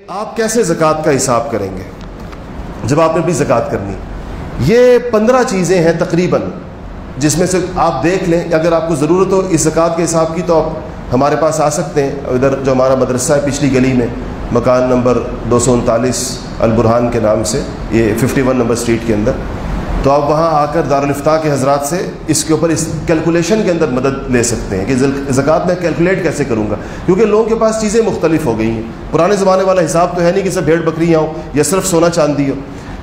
آپ کیسے زکوٰۃ کا حساب کریں گے؟ جب آپ نے اپنی زکوٰۃ کرنی، یہ پندرہ چیزیں ہیں تقریباً، جس میں سے آپ دیکھ لیں، اگر آپ کو ضرورت ہو اس زکوٰۃ کے حساب کی، تو آپ ہمارے پاس آ سکتے ہیں۔ ادھر جو ہمارا مدرسہ ہے پچھلی گلی میں، مکان نمبر دو سو انتالیس البرحان کے نام سے، یہ ففٹی ون نمبر اسٹریٹ کے اندر۔ تو آپ وہاں آ کر دارالفتاح کے حضرات سے اس کے اوپر اس کیلکولیشن کے اندر مدد لے سکتے ہیں کہ زکوٰۃ میں کیلکولیٹ کیسے کروں گا؟ کیونکہ لوگوں کے پاس چیزیں مختلف ہو گئی ہیں۔ پرانے زمانے والا حساب تو ہے نہیں کہ سب بھیڑ بکریاں ہوں یا صرف سونا چاندی ہو۔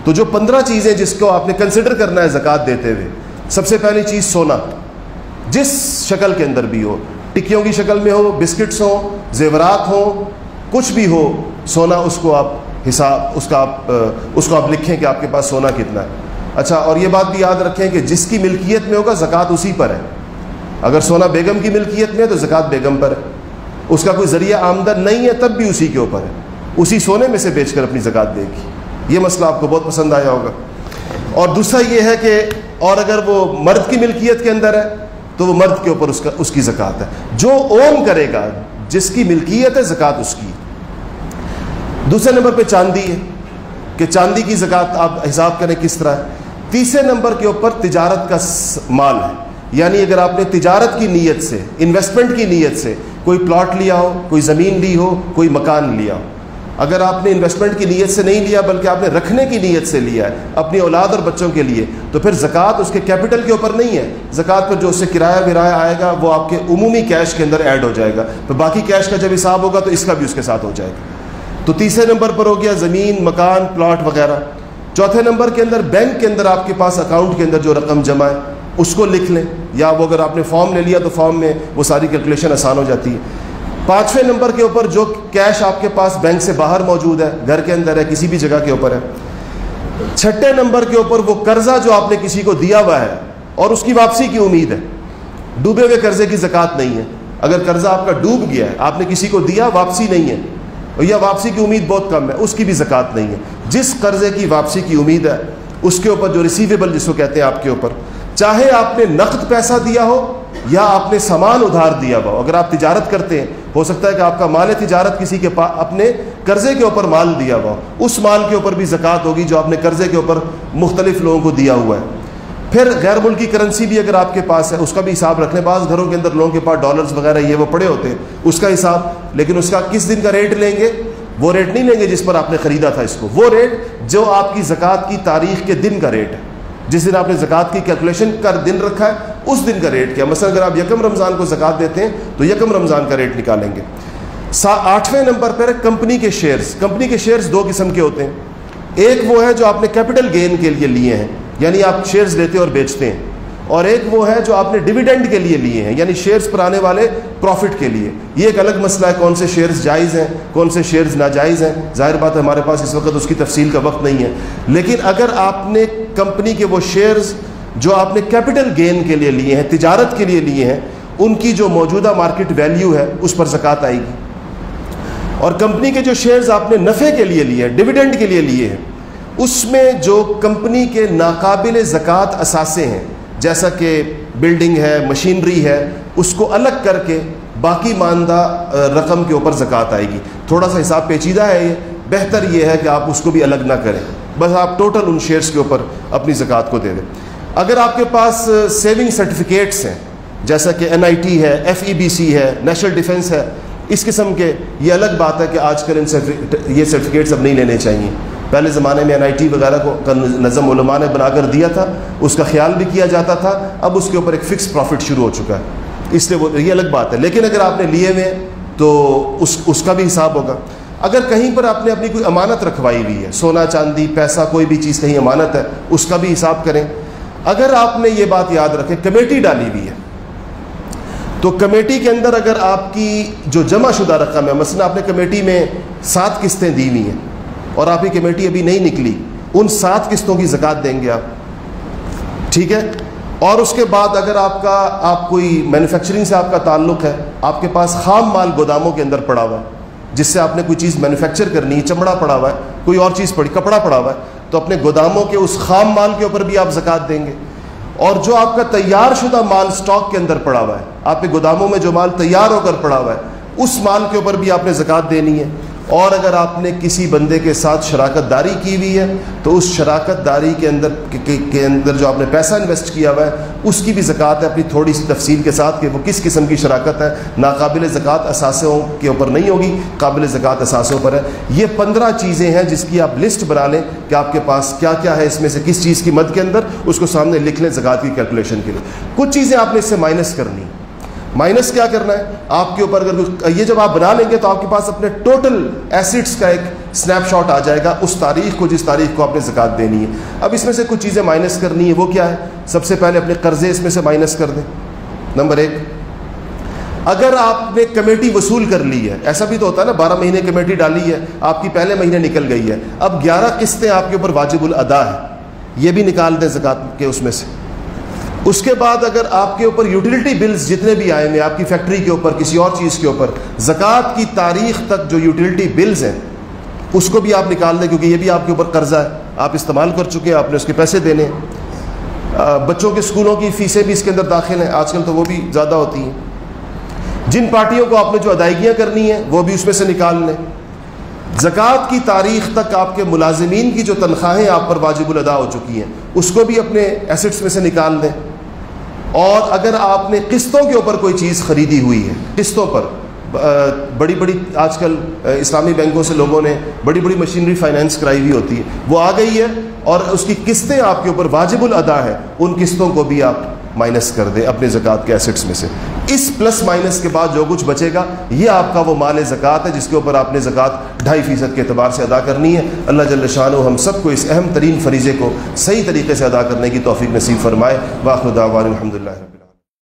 تو جو پندرہ چیزیں جس کو آپ نے کنسیڈر کرنا ہے زکوٰۃ دیتے ہوئے، سب سے پہلی چیز سونا۔ جس شکل کے اندر بھی ہو، ٹکیوں کی شکل میں ہو، بسکٹس ہوں، زیورات ہوں، کچھ بھی ہو، سونا اس کو آپ حساب اس کا آپ اس کو آپ لکھیں کہ آپ کے پاس سونا کتنا ہے۔ اچھا اور یہ بات بھی یاد رکھیں کہ جس کی ملکیت میں ہوگا، زکوٰۃ اسی پر ہے۔ اگر سونا بیگم کی ملکیت میں ہے تو زکوٰۃ بیگم پر ہے۔ اس کا کوئی ذریعہ آمدن نہیں ہے، تب بھی اسی کے اوپر ہے۔ اسی سونے میں سے بیچ کر اپنی زکوٰۃ دے گی۔ یہ مسئلہ آپ کو بہت پسند آیا ہوگا۔ اور دوسرا یہ ہے کہ اور اگر وہ مرد کی ملکیت کے اندر ہے، تو وہ مرد کے اوپر اس کا، اس کی زکوٰۃ ہے۔ جو اون کرے گا، جس کی ملکیت ہے، زکوٰۃ اس کی۔ دوسرے نمبر پہ چاندی ہے کہ چاندی کی زکوٰۃ آپ حساب کریں کس طرح ہے۔ تیسرے نمبر کے اوپر تجارت کا مال ہے۔ یعنی اگر آپ نے تجارت کی نیت سے انویسٹمنٹ کی نیت سے کوئی پلاٹ لیا ہو، کوئی زمین لی ہو، کوئی مکان لیا ہو۔ اگر آپ نے انویسٹمنٹ کی نیت سے نہیں لیا، بلکہ آپ نے رکھنے کی نیت سے لیا ہے، اپنی اولاد اور بچوں کے لیے، تو پھر زکوٰۃ اس کے کیپٹل کے اوپر نہیں ہے۔ زکوٰۃ پر جو اس سے کرایہ ورایہ آئے گا، وہ آپ کے عمومی کیش کے اندر ایڈ ہو جائے گا۔ تو باقی کیش کا جب حساب ہوگا، تو اس کا بھی اس کے ساتھ ہو جائے گا۔ تو تیسرے نمبر پر ہو گیا زمین، مکان پلاٹ وغیرہ۔ چوتھے نمبر کے اندر بینک کے اندر آپ کے پاس اکاؤنٹ کے اندر جو رقم جمع ہے، اس کو لکھ لیں۔ یا وہ اگر آپ نے فارم لے لیا تو فارم میں وہ ساری کیلکولیشن آسان ہو جاتی ہے۔ پانچویں نمبر کے اوپر جو کیش آپ کے پاس بینک سے باہر موجود ہے، گھر کے اندر ہے، کسی بھی جگہ کے اوپر ہے۔ چھٹے نمبر کے اوپر وہ قرضہ جو آپ نے کسی کو دیا ہوا ہے، اور اس کی واپسی کی امید ہے۔ ڈوبے ہوئے قرضے کی زکوٰۃ نہیں ہے۔ اگر قرضہ آپ کا ڈوب گیا ہے، آپ نے کسی کو دیا، واپسی نہیں ہے، یا واپسی کی امید بہت کم ہے، اس کی بھی زکوٰۃ نہیں ہے۔ جس قرضے کی واپسی کی امید ہے، اس کے اوپر جو ریسیویبل جس کو کہتے ہیں آپ کے اوپر، چاہے آپ نے نقد پیسہ دیا ہو یا آپ نے سامان ادھار دیا ہو، اگر آپ تجارت کرتے ہیں، ہو سکتا ہے کہ آپ کا مال تجارت کسی کے پاس اپنے قرضے کے اوپر مال دیا ہوا اس مال کے اوپر بھی زکوٰۃ ہوگی جو آپ نے قرضے کے اوپر مختلف لوگوں کو دیا ہوا ہے۔ پھر غیر ملکی کرنسی بھی اگر آپ کے پاس ہے، اس کا بھی حساب رکھنے۔ بعض گھروں کے اندر لوگوں کے پاس ڈالرز وغیرہ یہ وہ پڑے ہوتے ہیں، اس کا حساب، لیکن اس کا کس دن کا ریٹ لیں گے؟ وہ ریٹ نہیں لیں گے جس پر آپ نے خریدا تھا اس کو۔ وہ ریٹ جو آپ کی زکوٰۃ کی تاریخ کے دن کا ریٹ ہے۔ جس دن آپ نے زکوٰۃ کی کیلکولیشن کا دن رکھا ہے، اس دن کا ریٹ کیا۔ مثلا اگر آپ یکم رمضان کو زکوٰۃ دیتے ہیں، تو یکم رمضان کا ریٹ نکالیں گے۔ آٹھویں نمبر پر کمپنی کے شیئرز کمپنی کے شیئرز دو قسم کے ہوتے ہیں۔ ایک وہ ہے جو آپ نے کیپٹل گین کے لیے لیے ہیں یعنی آپ شیئرز لیتے اور بیچتے ہیں۔ اور ایک وہ ہے جو آپ نے ڈویڈنڈ کے لیے لیے ہیں یعنی شیئرز پر آنے والے پروفٹ کے لیے۔ یہ ایک الگ مسئلہ ہے کون سے شیئرز جائز ہیں، کون سے شیئرز ناجائز ہیں۔ ظاہر بات ہے ہمارے پاس اس وقت اس کی تفصیل کا وقت نہیں ہے۔ لیکن اگر آپ نے کمپنی کے وہ شیئرز جو آپ نے کیپٹل گین کے لیے لیے ہیں، تجارت کے لیے لیے ہیں، ان کی جو موجودہ مارکیٹ ویلیو ہے، اس پر زکوٰۃ آئے گی۔ اور کمپنی کے جو شیئرز آپ نے نفع کے لیے لیے ہیں ڈویڈنڈ کے لیے لیے ہیں، اس میں جو کمپنی کے ناقابل زکوٰۃ اثاثے ہیں، جیسا کہ بلڈنگ ہے، مشینری ہے، اس کو الگ کر کے باقی ماندہ رقم کے اوپر زکوٰۃ آئے گی۔ تھوڑا سا حساب پیچیدہ ہے یہ۔ بہتر یہ ہے کہ آپ اس کو بھی الگ نہ کریں۔ بس آپ ٹوٹل ان شیئرس کے اوپر اپنی زکوٰۃ کو دے دیں۔ اگر آپ کے پاس سیونگ سرٹیفکیٹس ہیں، جیسا کہ این آئی ٹی ہے ایف ای بی سی ہے نیشنل ڈیفنس ہے، اس قسم کے، یہ الگ بات ہے کہ آج کل ان یہ سرٹیفکیٹس اب نہیں لینے چاہیے۔ پہلے زمانے میں این آئی ٹی وغیرہ کو نظم علماء نے بنا کر دیا تھا، اس کا خیال بھی کیا جاتا تھا، اب اس کے اوپر ایک فکس پروفٹ شروع ہو چکا ہے۔ اس لیے وہ، یہ الگ بات ہے۔ لیکن اگر آپ نے لیے ہوئے تو اس اس کا بھی حساب ہوگا۔ اگر کہیں پر آپ نے اپنی کوئی امانت رکھوائی ہوئی ہے، سونا، چاندی، پیسہ، کوئی بھی چیز، کہیں امانت ہے، اس کا بھی حساب کریں۔ اگر آپ نے یہ بات یاد رکھے کمیٹی ڈالی ہوئی ہے۔ تو کمیٹی کے اندر اگر آپ کی جو جمع شدہ رقم ہے، مثلا آپ نے کمیٹی میں سات قسطیں دی ہوئی ہیں اور آپ کی کمیٹی ابھی نہیں نکلی۔ ان سات قسطوں کی زکوٰۃ دیں گے آپ۔ ٹھیک ہے؟ اور اس کے بعد اگر آپ کا، آپ کوئی مینوفیکچرنگ سے آپ کا تعلق ہے، آپ کے پاس خام مال گوداموں کے اندر پڑا ہوا ہے، جس سے آپ نے کوئی چیز مینوفیکچر کرنی ہے، چمڑا پڑا ہوا ہے، کوئی اور چیز پڑی، کپڑا پڑا ہوا ہے، تو اپنے گوداموں کے اس خام مال کے اوپر بھی آپ زکوٰۃ دیں گے۔ اور جو آپ کا تیار شدہ مال اسٹاک کے اندر پڑا ہوا ہے، آپ کے گوداموں میں جو مال تیار ہو کر پڑا ہوا ہے، اس مال کے اوپر بھی آپ نے زکوٰۃ دینی ہے۔ اور اگر آپ نے کسی بندے کے ساتھ شراکت داری کی ہوئی ہے، تو اس شراکت داری کے اندر کے اندر جو آپ نے پیسہ انویسٹ کیا ہوا ہے، اس کی بھی زکوٰۃ ہے، اپنی تھوڑی سی تفصیل کے ساتھ کہ وہ کس قسم کی شراکت ہے۔ ناقابل زکوٰۃ اثاثوں کے اوپر نہیں ہوگی، قابل زکوٰۃ اثاثوں پر ہے۔ یہ پندرہ چیزیں ہیں جس کی آپ لسٹ بنا لیں کہ آپ کے پاس کیا کیا ہے اس میں سے کس چیز کی مد کے اندر، اس کو سامنے لکھ لیں زکوٰۃ کی کیلکولیشن کے لیے۔ کچھ چیزیں آپ نے اس سے مائنس کرنی۔ مائنس کیا کرنا ہے؟ آپ کے اوپر اگر یہ جب آپ بنا لیں گے تو آپ کے پاس اپنے ٹوٹل ایسٹس کا ایک سنیپ شاٹ آ جائے گا۔ اس تاریخ کو جس تاریخ کو آپ نے زکات دینی ہے۔ اب اس میں سے کچھ چیزیں مائنس کرنی ہے وہ کیا ہے؟ سب سے پہلے اپنے قرضے اس میں سے مائنس کر دیں۔ نمبر ایک، اگر آپ نے کمیٹی وصول کر لی ہے، ایسا بھی تو ہوتا ہے نا، بارہ مہینے کمیٹی ڈالی ہے، آپ کی پہلے مہینے نکل گئی ہے۔ اب گیارہ قسطیں آپ کے اوپر واجب الادا ہے۔ یہ بھی نکال دیں زکات کے اس میں سے۔ اس کے بعد اگر آپ کے اوپر یوٹیلیٹی بلز جتنے بھی آئے ہیں آپ کی فیکٹری کے اوپر، کسی اور چیز کے اوپر، زکوٰۃ کی تاریخ تک جو یوٹیلیٹی بلز ہیں، اس کو بھی آپ نکال دیں کیونکہ یہ بھی آپ کے اوپر قرضہ ہے۔ آپ استعمال کر چکے ہیں، آپ نے اس کے پیسے دینے بچوں کے اسکولوں کی فیسیں بھی اس کے اندر داخل ہیں۔ آج کل تو وہ بھی زیادہ ہوتی ہیں۔ جن پارٹیوں کو آپ نے جو ادائیگیاں کرنی ہیں، وہ بھی اس میں سے نکال لیں۔ زکوٰۃ کی تاریخ تک آپ کے ملازمین کی جو تنخواہیں آپ پر واجب الادا ہو چکی ہیں، اس کو بھی اپنے ایسٹس میں سے نکال دیں اور اگر آپ نے قسطوں کے اوپر کوئی چیز خریدی ہوئی ہے، قسطوں پر بڑی بڑی آج کل اسلامی بینکوں سے لوگوں نے بڑی بڑی مشینری فائنینس کرائی ہوئی ہوتی ہے، وہ آ گئی ہے اور اس کی قسطیں آپ کے اوپر واجب الادا ہے ان قسطوں کو بھی آپ مائنس کر دیں اپنے زکوٰۃ کے ایسٹس میں سے۔ اس پلس مائنس کے بعد جو کچھ بچے گا، یہ آپ کا وہ مال زکوٰۃ ہے جس کے اوپر آپ نے زکوٰۃ ڈھائی فیصد کے اعتبار سے ادا کرنی ہے۔ اللہ جل شاہ ہم سب کو اس اہم ترین فریضے کو صحیح طریقے سے ادا کرنے کی توفیق نصیب فرمائے۔ باخر دعوان الحمد للہ